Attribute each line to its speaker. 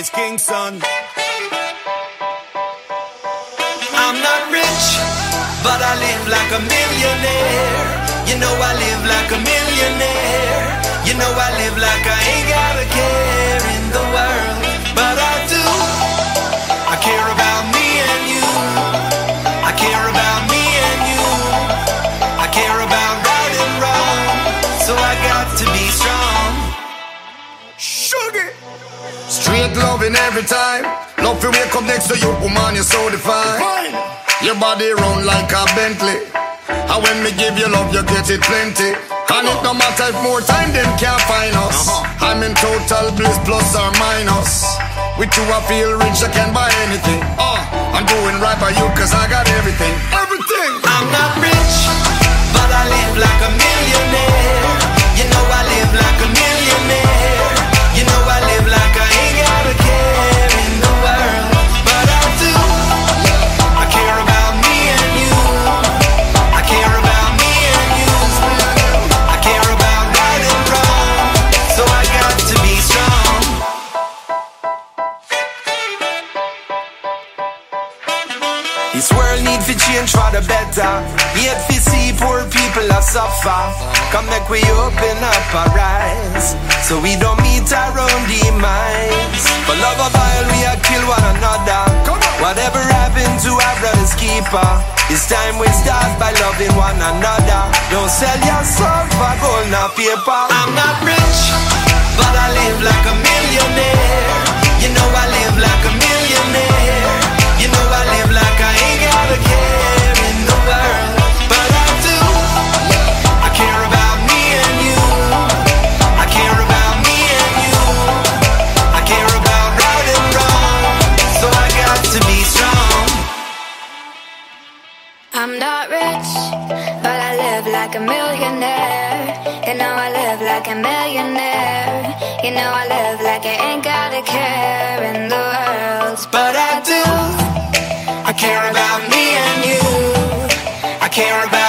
Speaker 1: It's Kingston.
Speaker 2: I'm not rich, but I live like a millionaire. You know I live like a millionaire. You know I live like I ain't got a care in the world,
Speaker 3: Straight loving every time. Love to wake up next to you, woman, you're so divine. Your body round like a Bentley. And when me give you love, you get it plenty. And it no matter if more time, them can't find us.
Speaker 1: Uh-huh.
Speaker 3: I'm in total bliss, plus or minus. With you, I feel rich, I can buy anything. Uh, I'm doing right by you, cause I got everything. Everything!
Speaker 2: I'm not This world need to change for the better. Yet we see poor people a suffer. Come make we open up our eyes, so we don't meet our own demise. For love of oil, we are kill one another. Whatever happened to our brother's keeper? It's time we start by loving one another. Don't sell your soul for gold or paper. I'm not rich,
Speaker 4: I'm not rich, but I live like a millionaire. You know I live like a millionaire. You know I live like I ain't got a care in the world.
Speaker 2: But I do. I care about me and you. I care about